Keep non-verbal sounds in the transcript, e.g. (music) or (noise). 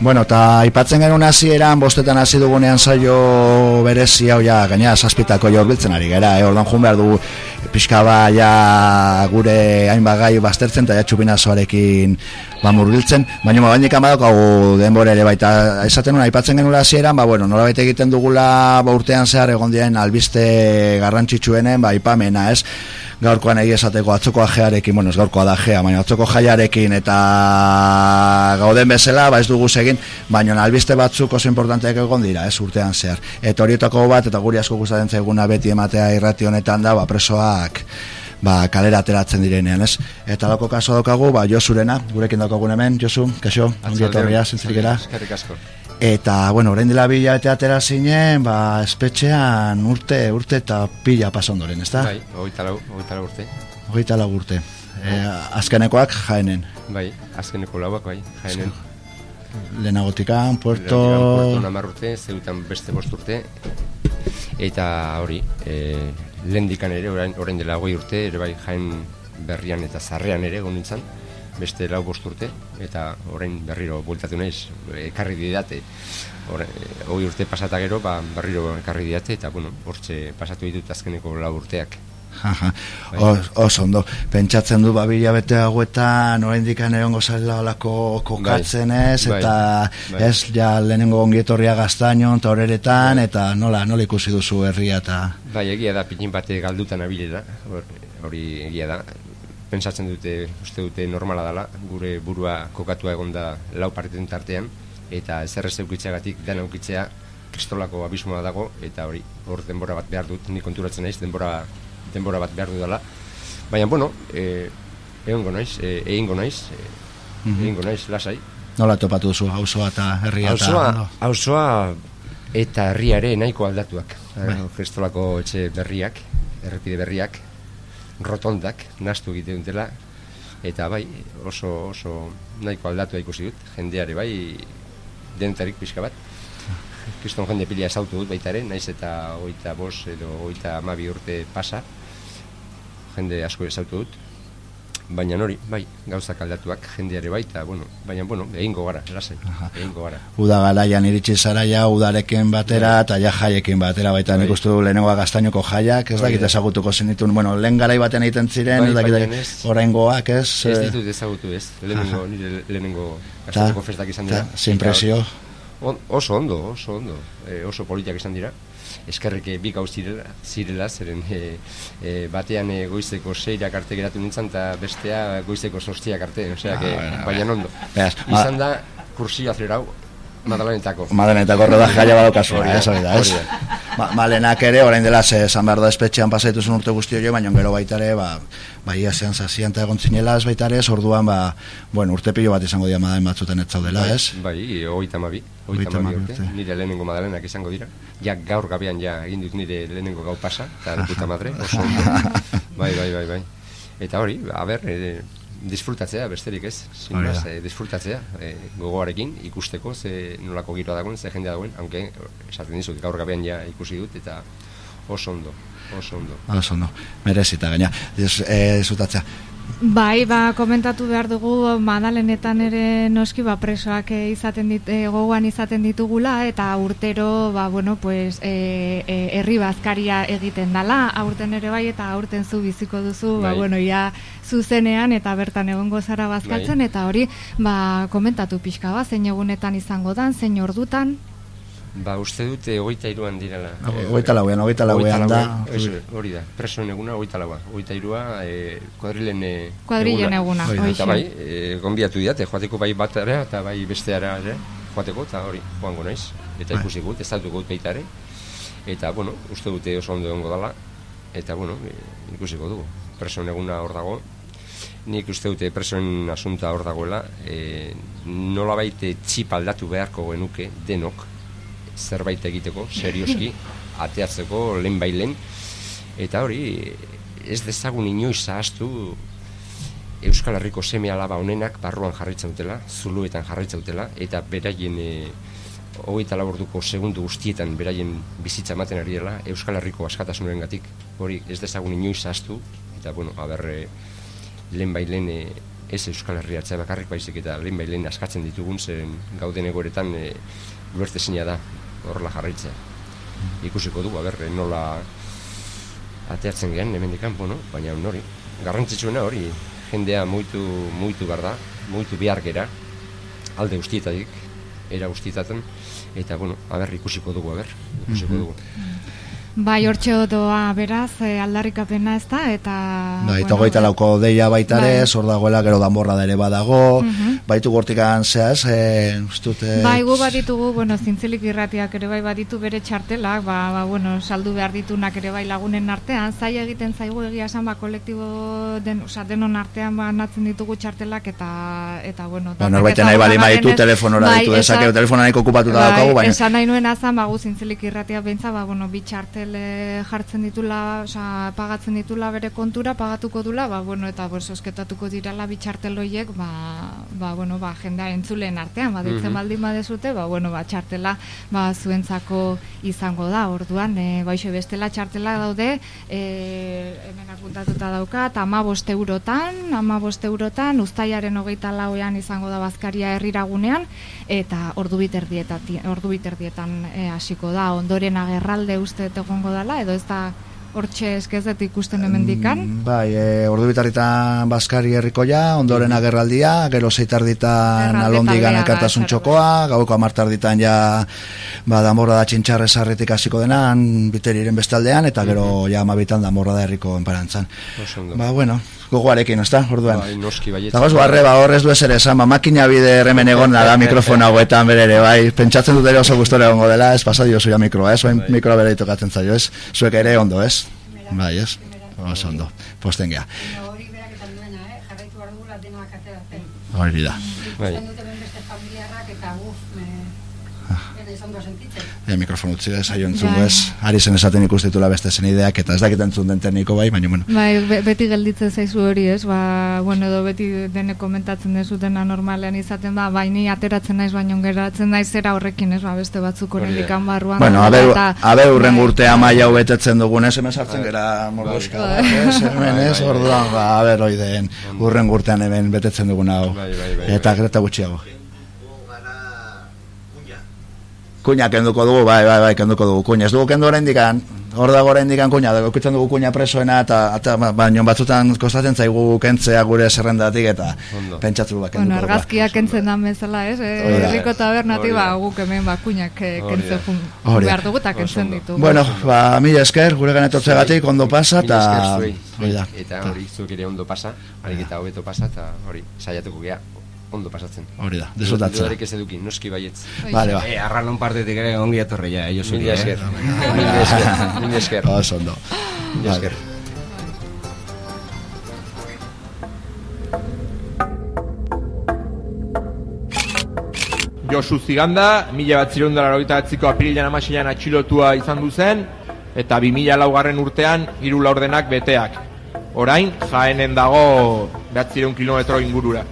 Bueno, eta aipatzen genuen hasieran bostetan hasi dugunean saio berezi hau ja gaina zazpitako jo biltzen ari gara, eh? ordan jun behar dugu pixka ba ja gure hainbat gai baztertzen eta ja txupinazoarekin ba murgiltzen, baina ma bainik amadok hau denbora ere baita esaten nuen aipatzen genuen hasieran, ba bueno, nola egiten dugula ba urtean zehar egon dien albiste garrantzitsuenen ba ipamena, ez? Gaurkoan egia esateko atzoko ajearekin, bueno, ez gaurkoa da jea, baina atzoko jaiarekin eta gauden bezala, ba ez dugu egin, baina albiste batzuk oso importanteak egon dira, ez urtean zehar. Eta horietako bat, eta guri asko gustatzen zaiguna beti ematea irrati honetan da, ba presoak ba, kalera ateratzen direnean, ez? Eta lako kaso daukagu, ba, Josurena, gurekin daukagun hemen, Josu, kaso, ondieto horria, zintzilikera. Eta, bueno, orain dela bila eta atera zinen, ba, espetxean urte, urte eta pila pasondoren, ez da? Bai, oita lau, urte. Oita lau urte. E, azkenekoak jaenen. Bai, azkeneko lauak, bai, jaenen. Lehenagotikan, puerto... Lehenagotikan, puerto urte, zeutan beste bost urte. Eta hori, e, lehen dikan ere, orain, orain dela goi urte, ere bai, jaen berrian eta zarrean ere, gonintzan beste lau bost urte, eta orain berriro bueltatu naiz, ekarri didate. Hoi urte pasata gero, ba, berriro ekarri didate, eta bueno, hortxe pasatu ditut azkeneko lau urteak. Bai. Oso ondo, pentsatzen du babila bete hauetan orain dikan egon gozalela olako kokatzen bai. ez, bai. eta bai. ez, ja, lehenengo ongietorria gaztainon, eta horeretan, bai. eta nola, nola ikusi duzu herria, eta... Bai, egia da, pinin bate galdutan abilera, hori egia da, pensatzen dute, uste dute normala dela, gure burua kokatua egon da lau pareten tartean, eta ez errez eukitzeagatik dena eukitzea kristolako abismoa dago, eta hori, hor denbora bat behar dut, ni konturatzen naiz, denbora, denbora bat behar dela. Baina, bueno, e, egongo naiz, e, egingo naiz, e, mhm. egingo naiz, lasai. Nola topatu zu, hausoa eta herria eta... Hausoa eta herriare nahiko aldatuak. Bai. Kristolako etxe berriak, errepide berriak, rotondak nastu egiten dutela eta bai oso oso nahiko aldatu ikusi dut jendeare bai denetarik pixka bat. (laughs) Kriston jende pila esautu dut baita ere naiz eta oita bos edo oita amabi urte pasa jende asko esautu dut baina nori, bai, gauzak aldatuak jendeare baita, bueno, baina, bueno, egingo gara, lasai, egingo gara. Uda galaian iritsi zara ja, udarekin batera, bai. eta ja jaiekin batera, baita bai. nik uste du lehenengoa gaztainoko jaiak, ez bai, dakit ezagutuko zenitun, bueno, lehen garai baten egiten ziren, bai, ez dakit orain goak, ez? Ez eh, ditut ezagutu, ez, lehenengo, nire lehenengo gaztainoko festak izan dira. Sin presio. oso ondo, oso ondo, e, oso politiak izan dira eskerrik bi gauz zirela, zirela zeren e, e, batean e, goizeko seirak arte geratu nintzen eta bestea goizeko sortziak arte, osea, ah, baina ondo. Izan da, kursi azlerau, Madalenetako. Madalenetako rodaje gaia bado kasu, eh, hori da, ez? Ma, malenak ere, orain dela, ze, esan behar da espetxean pasaitu zen urte guztio jo, baina gero baita ere, ba, ba ia zean zazian eta egon zinela, ez baita ere, orduan, ba, bueno, urte pilo bat izango dira madalen batzuten ez zaudela, bai, ez? Bai, oita mabi, oita mabi urte, nire lehenengo madalenak izango dira. Ja, gaur gabean, ja, egin dut nire lehenengo gau pasa, eta puta madre, oso, (laughs) bai, bai, bai, bai. Eta hori, a ber, e, disfrutatzea besterik ez, sinaz, eh, disfrutatzea eh, gogoarekin ikusteko ze nolako giroa dagoen, ze jendea dagoen, aunque esaten dizut gaur gabean ja ikusi dut eta oso ondo, oso ondo. Oso ondo, merezita gaina. Eh, zutatzea, Bai, ba, komentatu behar dugu madalenetan ere noski ba, presoak izaten dit, e, gogoan izaten ditugula eta urtero ba, bueno, pues, e, e, herri bazkaria egiten dala, aurten ere bai eta aurten zu biziko duzu, ba, bai. ba, bueno, ja, zuzenean eta bertan egongo zara bazkatzen bai. eta hori ba, komentatu pixka ba, zein egunetan izango dan, zein ordutan, Ba, uste dute hogeita iruan direla. Hogeita lauean, hogeita lauean da. Hori da, presoen eguna hogeita laua. Hogeita irua, e, kuadrilen Kuadrilen eguna, Eta bai, e, gonbiatu diate, joateko bai bat ere, eta bai besteara ere, joateko, eta hori, joango naiz. Eta bai. ikusi gut, ez dut gut ere. Eta, bueno, uste dute oso ondo egongo dala. Eta, bueno, e, ikusiko dugu. Presoen eguna hor dago. Nik uste dute presoen asunta hor dagoela. E, nola baite txip aldatu beharko genuke, denok, zerbait egiteko, serioski, (laughs) ateatzeko, lehen bai lehen. Eta hori, ez dezagun inoiz zahaztu Euskal Herriko seme alaba honenak barruan jarraitza dutela, zuluetan jarraitza dutela, eta beraien e, hogeita laborduko segundu guztietan beraien bizitza ematen ari dela Euskal Herriko askatasunaren gatik. Hori ez dezagun inoiz zahaztu, eta bueno, haber, e, lehen bai lehen e, ez Euskal Herriatzea bakarrik baizik eta lehen bailen askatzen ditugun zen gauden egoretan e, da horrela jarraitzea. Ikusiko dugu, aber, nola ateatzen gehen, hemen dikan, bueno, baina hori, garrantzitsuena hori, jendea muitu, muitu behar da, muitu behar gera, alde guztietatik, era guztietaten, eta, bueno, aber, ikusiko dugu, aber, ikusiko mhm. dugu. Bai, hortxe doa beraz, e, aldarrikapena ez da, eta... Bai, eta goita lauko deia baita ere, bai. dagoela gero danborra da ere badago, mhm. baitu gortikan zehaz, e, ustute... Bai, gu baditugu, bueno, zintzilik irratiak ere bai baditu bere txartelak, ba, ba, bueno, saldu behar ditunak ere bai lagunen artean, zai egiten zaigu egia esan, ba, kolektibo den, oza, denon artean ba, natzen ditugu txartelak, eta, eta bueno... Ba, norbaiten nahi bali maitu telefonora bai, ditu, desakeo, telefonan nahiko okupatuta bai, daukagu, baina... Esan nahi nuen azan, ba, gu zintzilik irratiak bentsa, ba, bueno, bi txartel jartzen ditula, oza, pagatzen ditula bere kontura, pagatuko dula, ba, bueno, eta bo, sosketatuko dirala bitxarteloiek, ba, ba, bueno, ba, jendea entzulen artean, ba, ditzen mm -hmm. baldin badezute, ba, bueno, ba, txartela, ba, zuentzako izango da, orduan, e, ba, bestela txartela daude, e, hemen apuntatuta dauka, ama boste eurotan, ama boste eurotan, ustaiaren hogeita lauean izango da bazkaria herriragunean, eta ordu biterdietan, ordu biterdietan e, hasiko da, ondoren agerralde uste egongo dala, edo ez da hortxe eskezet ikusten emendikan? Mm, bai, e, ordu bitarritan Baskari herrikoia, ondoren agerraldia, gero zeitarditan alondigan ekartasun txokoa, gauko amartarditan ja ba, damorra da txintxarrez harretik hasiko denan, biteriren bestaldean, eta gero ja amabitan damorra da herriko enparantzan. Ba, bueno, gogoarekin, ezta? Orduan. Bai, noski baiet. Eta barre, ba, horrez du ezer esan, ba, makina bide erremen egon da (laughs) mikrofona hauetan bere bai, pentsatzen dut ere oso gustore egongo dela, ez pasa dio zuia mikroa, ez, bai. mikroa bere itokatzen zaio, ez, zuek ere ondo, ez? Bai, ez? Oso ondo, posten geha. Hori da. Bai. E, mikrofon utzi da saio entzun bai. ez. Ari zen esaten ikustitula beste zen ideak eta ez dakit entzun den tekniko bai baina bueno. Bai beti gelditzen zaizu hori ez? Ba bueno edo beti dene komentatzen dezutena normalean izaten da baini ateratzen naiz baino geratzen naiz zera horrekin ez? Ba beste batzuk oraindik barruan bueno a ber a ber urren bai. urte amaia hau betetzen dugun ez? Hemen sartzen bai. gera mordoska ez? Hemen ez? orduan ba a ber hoiden urren urtean hemen betetzen dugun hau. Eta greta gutxiago kuña kenduko dugu, bai, bai, bai, kenduko dugu kuña. Ez dugu kendu oraindik hor dago oraindik kuña, dago dugu kuña presoena eta eta ba, baino batzutan kostatzen zaigu kentzea gure zerrendatik eta pentsatu ba kenduko. Bueno, argazkia kentzen da bezala, ez? Eh, herriko tabernatik ba guk hemen ba kuñak kentze jun. Behar dugu ta kentzen ditu. Bueno, ba mila esker gure ganetotzegatik ondo pasa ta eta hori zuk ere ondo pasa, ariketa hobeto pasa ta hori saiatuko gea ondo pasatzen. Hori da, desotatza. Dudarik ez eduki, noski baietz. Vale, ba. Eh, arralon partetik ere ongi atorre ja, ellos Mil esker. Mil esker. (laughs) Mil esker. Ah, sondo. Mil esker. Josu Ziganda, mila bat ziren dara horita atziko apirilean amaseian atxilotua izan duzen, eta bi mila laugarren urtean, hiru laurdenak beteak. Orain, jaenen dago bat ziren kilometro ingurura.